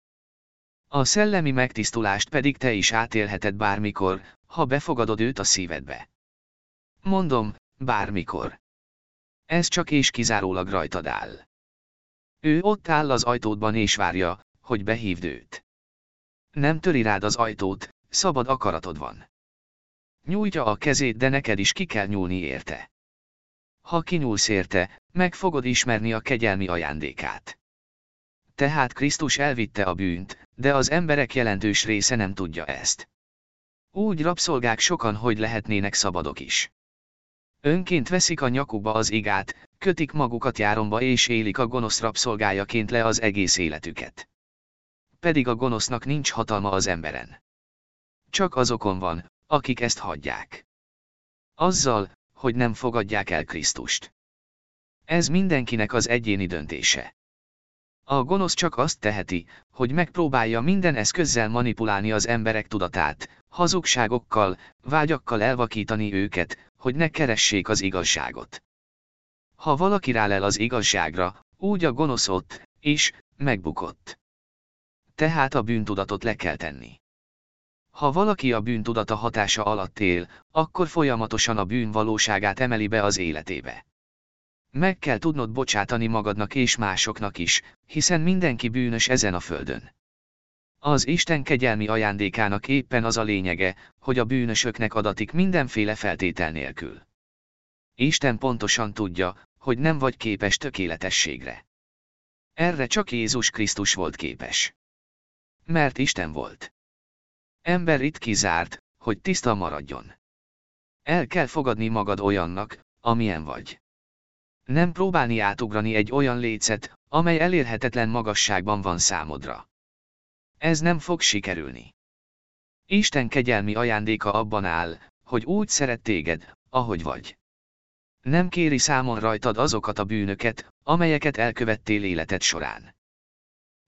A szellemi megtisztulást pedig te is átélheted bármikor, ha befogadod őt a szívedbe. Mondom, bármikor. Ez csak és kizárólag rajtad áll. Ő ott áll az ajtódban és várja, hogy behívd őt. Nem töri rád az ajtót, szabad akaratod van. Nyújtja a kezét, de neked is ki kell nyúlni érte. Ha kinyúlsz érte, meg fogod ismerni a kegyelmi ajándékát. Tehát Krisztus elvitte a bűnt, de az emberek jelentős része nem tudja ezt. Úgy rabszolgák sokan, hogy lehetnének szabadok is. Önként veszik a nyakukba az igát, kötik magukat járomba és élik a gonosz rabszolgájaként le az egész életüket. Pedig a gonosznak nincs hatalma az emberen. Csak azokon van, akik ezt hagyják. Azzal, hogy nem fogadják el Krisztust. Ez mindenkinek az egyéni döntése. A gonosz csak azt teheti, hogy megpróbálja minden eszközzel manipulálni az emberek tudatát, hazugságokkal, vágyakkal elvakítani őket, hogy ne keressék az igazságot. Ha valaki rálel az igazságra, úgy a gonosz is, megbukott. Tehát a bűntudatot le kell tenni. Ha valaki a bűntudata hatása alatt él, akkor folyamatosan a bűn valóságát emeli be az életébe. Meg kell tudnod bocsátani magadnak és másoknak is, hiszen mindenki bűnös ezen a földön. Az Isten kegyelmi ajándékának éppen az a lényege, hogy a bűnösöknek adatik mindenféle feltétel nélkül. Isten pontosan tudja, hogy nem vagy képes tökéletességre. Erre csak Jézus Krisztus volt képes. Mert Isten volt. Ember itt kizárt, hogy tiszta maradjon. El kell fogadni magad olyannak, amilyen vagy. Nem próbálni átugrani egy olyan lécet, amely elérhetetlen magasságban van számodra. Ez nem fog sikerülni. Isten kegyelmi ajándéka abban áll, hogy úgy szeret téged, ahogy vagy. Nem kéri számon rajtad azokat a bűnöket, amelyeket elkövettél életed során.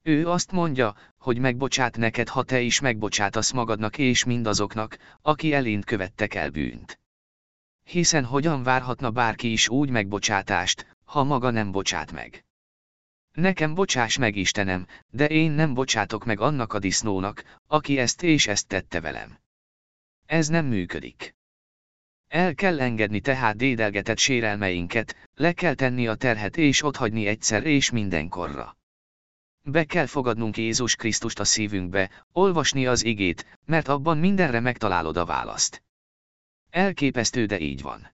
Ő azt mondja, hogy megbocsát neked, ha te is megbocsátasz magadnak és mindazoknak, aki elént követtek el bűnt. Hiszen hogyan várhatna bárki is úgy megbocsátást, ha maga nem bocsát meg. Nekem bocsáss meg Istenem, de én nem bocsátok meg annak a disznónak, aki ezt és ezt tette velem. Ez nem működik. El kell engedni tehát dédelgetett sérelmeinket, le kell tenni a terhet és otthagyni egyszer és mindenkorra. Be kell fogadnunk Jézus Krisztust a szívünkbe, olvasni az igét, mert abban mindenre megtalálod a választ. Elképesztő, de így van.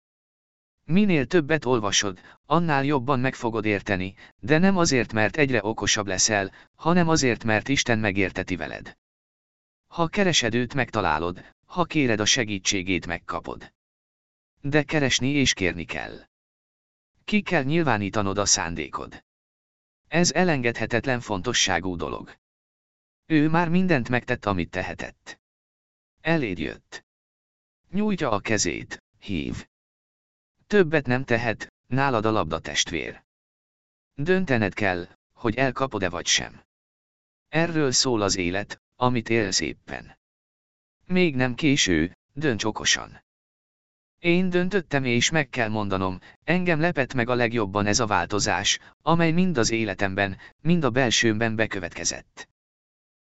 Minél többet olvasod, annál jobban meg fogod érteni, de nem azért, mert egyre okosabb leszel, hanem azért, mert Isten megérteti veled. Ha keresed őt megtalálod, ha kéred a segítségét megkapod. De keresni és kérni kell. Ki kell nyilvánítanod a szándékod. Ez elengedhetetlen fontosságú dolog. Ő már mindent megtett, amit tehetett. Eléd jött. Nyújtja a kezét, hív. Többet nem tehet, nálad a labda testvér. Döntened kell, hogy elkapod-e vagy sem. Erről szól az élet, amit élsz éppen. Még nem késő, dönts okosan. Én döntöttem és meg kell mondanom, engem lepett meg a legjobban ez a változás, amely mind az életemben, mind a belsőmben bekövetkezett.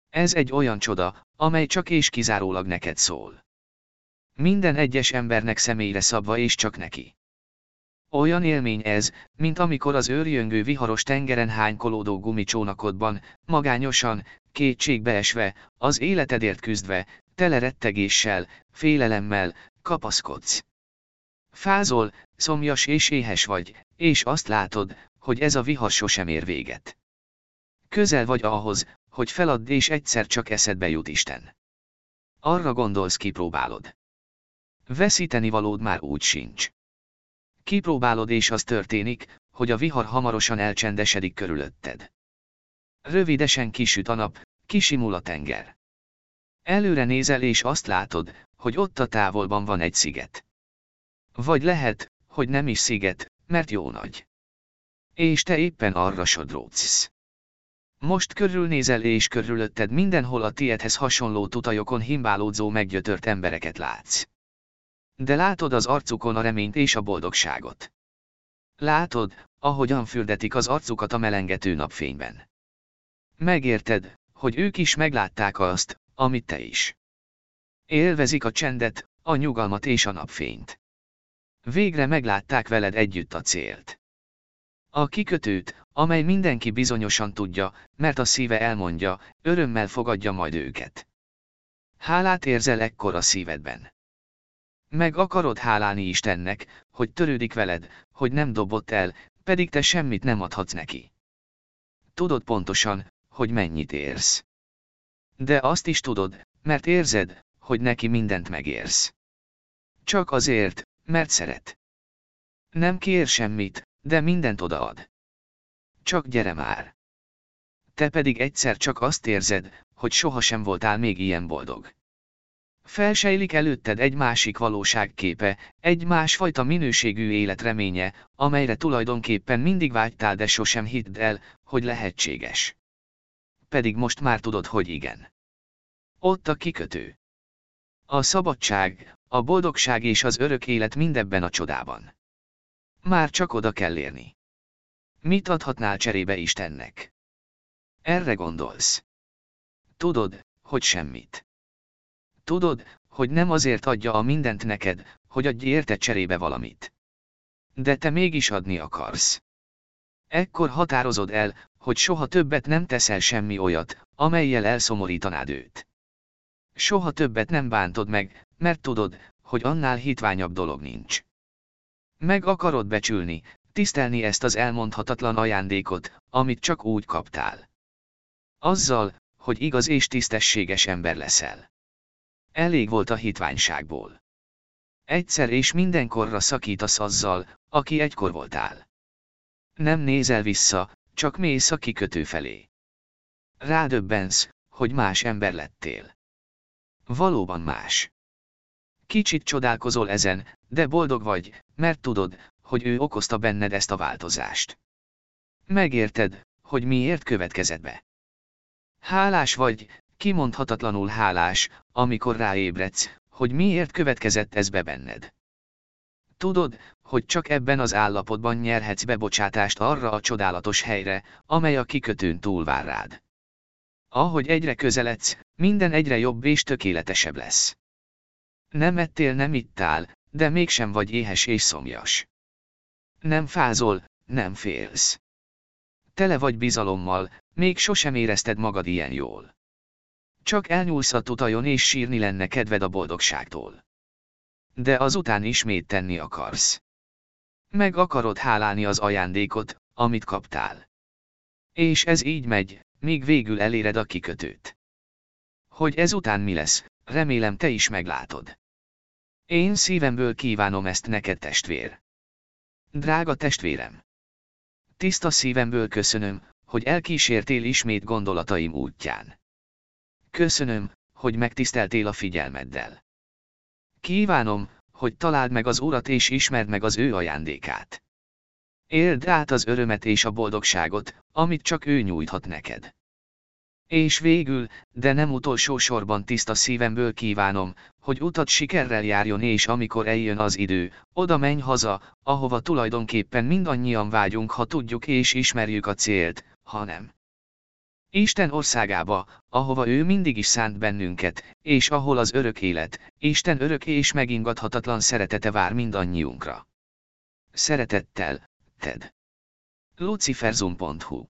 Ez egy olyan csoda, amely csak és kizárólag neked szól. Minden egyes embernek személyre szabva és csak neki. Olyan élmény ez, mint amikor az őrjöngő viharos tengeren hánykolódó gumicsónakodban, magányosan, kétségbeesve, az életedért küzdve, tele rettegéssel, félelemmel, kapaszkodsz. Fázol, szomjas és éhes vagy, és azt látod, hogy ez a vihar sosem ér véget. Közel vagy ahhoz, hogy feladd és egyszer csak eszedbe jut Isten. Arra gondolsz kipróbálod. Veszíteni valód már úgy sincs. Kipróbálod és az történik, hogy a vihar hamarosan elcsendesedik körülötted. Rövidesen kisüt a nap, kisimul a tenger. Előre nézel és azt látod, hogy ott a távolban van egy sziget. Vagy lehet, hogy nem is sziget, mert jó nagy. És te éppen arra sodródsz. Most körülnézel és körülötted mindenhol a tiedhez hasonló tutajokon himbálódzó meggyötört embereket látsz. De látod az arcukon a reményt és a boldogságot. Látod, ahogyan fürdetik az arcukat a melengető napfényben. Megérted, hogy ők is meglátták azt, amit te is. Élvezik a csendet, a nyugalmat és a napfényt. Végre meglátták veled együtt a célt. A kikötőt, amely mindenki bizonyosan tudja, mert a szíve elmondja, örömmel fogadja majd őket. Hálát érzel ekkor a szívedben. Meg akarod hálálni Istennek, hogy törődik veled, hogy nem dobott el, pedig te semmit nem adhatsz neki. Tudod pontosan, hogy mennyit érsz. De azt is tudod, mert érzed, hogy neki mindent megérsz. Csak azért, mert szeret. Nem kér semmit, de mindent odaad. Csak gyere már. Te pedig egyszer csak azt érzed, hogy sohasem voltál még ilyen boldog. Felsejlik előtted egy másik valóságképe, egy másfajta minőségű életreménye, amelyre tulajdonképpen mindig vágytál, de sosem hidd el, hogy lehetséges. Pedig most már tudod, hogy igen. Ott a kikötő. A szabadság, a boldogság és az örök élet mindebben a csodában. Már csak oda kell érni. Mit adhatnál cserébe Istennek? Erre gondolsz. Tudod, hogy semmit. Tudod, hogy nem azért adja a mindent neked, hogy adj érte cserébe valamit. De te mégis adni akarsz. Ekkor határozod el, hogy soha többet nem teszel semmi olyat, amelyel elszomorítanád őt. Soha többet nem bántod meg, mert tudod, hogy annál hitványabb dolog nincs. Meg akarod becsülni, tisztelni ezt az elmondhatatlan ajándékot, amit csak úgy kaptál. Azzal, hogy igaz és tisztességes ember leszel. Elég volt a hitványságból. Egyszer és mindenkorra szakítasz azzal, aki egykor voltál. Nem nézel vissza, csak mész a kikötő felé. Rádöbbensz, hogy más ember lettél. Valóban más. Kicsit csodálkozol ezen, de boldog vagy, mert tudod, hogy ő okozta benned ezt a változást. Megérted, hogy miért következett be. Hálás vagy, kimondhatatlanul hálás, amikor ráébredsz, hogy miért következett ez be benned. Tudod, hogy csak ebben az állapotban nyerhetsz bebocsátást arra a csodálatos helyre, amely a kikötőn túl vár rád. Ahogy egyre közeledsz, minden egyre jobb és tökéletesebb lesz. Nem ettél, nem ittál, de mégsem vagy éhes és szomjas. Nem fázol, nem félsz. Tele vagy bizalommal, még sosem érezted magad ilyen jól. Csak elnyúlsz a tutajon és sírni lenne kedved a boldogságtól. De azután ismét tenni akarsz. Meg akarod hálálni az ajándékot, amit kaptál. És ez így megy, míg végül eléred a kikötőt. Hogy ezután mi lesz, remélem te is meglátod. Én szívemből kívánom ezt neked testvér. Drága testvérem! Tiszta szívemből köszönöm, hogy elkísértél ismét gondolataim útján. Köszönöm, hogy megtiszteltél a figyelmeddel. Kívánom, hogy találd meg az Urat és ismerd meg az ő ajándékát. Éld át az örömet és a boldogságot, amit csak ő nyújthat neked. És végül, de nem utolsó sorban tiszta szívemből kívánom, hogy utat sikerrel járjon és amikor eljön az idő, oda menj haza, ahova tulajdonképpen mindannyian vágyunk ha tudjuk és ismerjük a célt, ha nem. Isten országába, ahova ő mindig is szánt bennünket, és ahol az örök élet, Isten örök és megingathatatlan szeretete vár mindannyiunkra. Szeretettel, Ted. luciferzum.hu